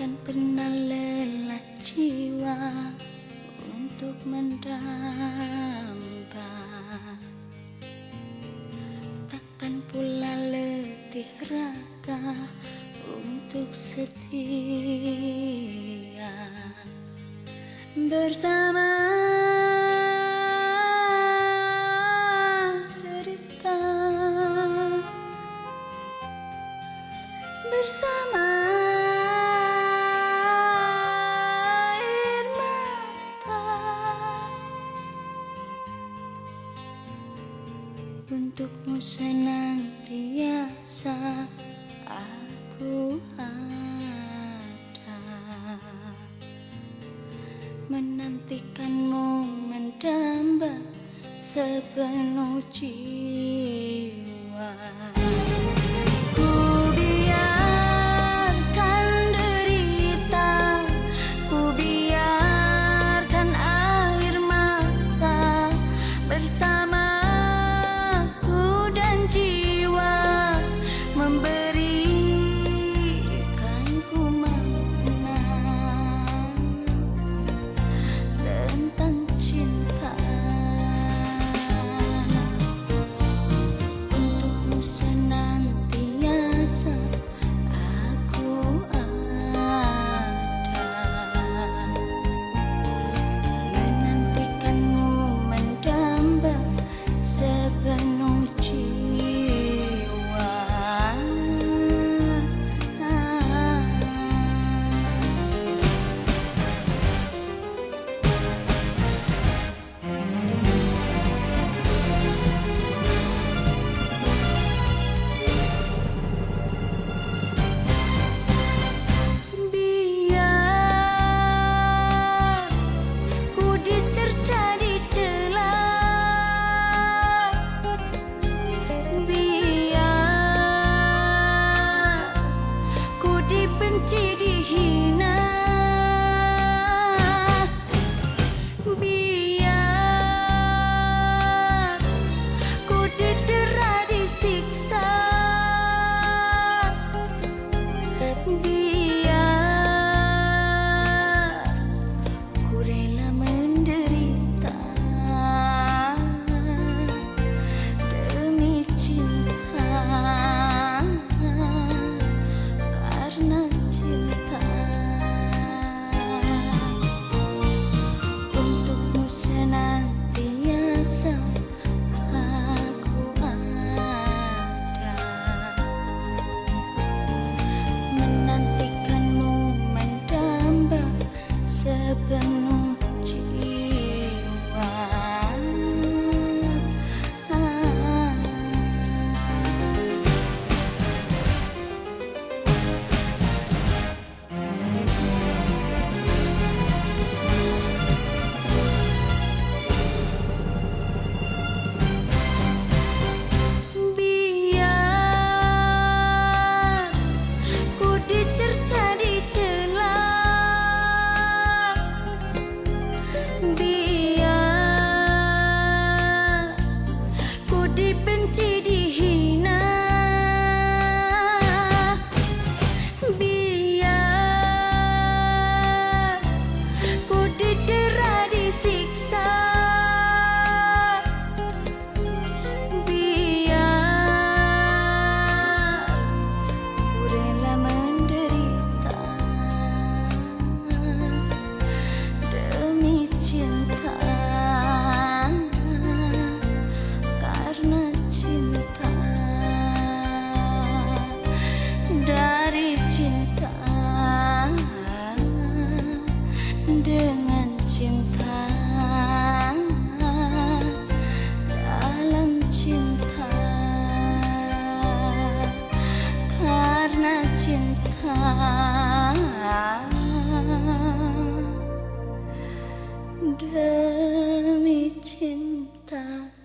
takkan pernah lelah jiwa untuk mendamba. Takkan pula letih raga untuk setia. Bersama untukmu senantiasa aku ada menantikanmu mendamba sepenuh jiwa. demi cinta.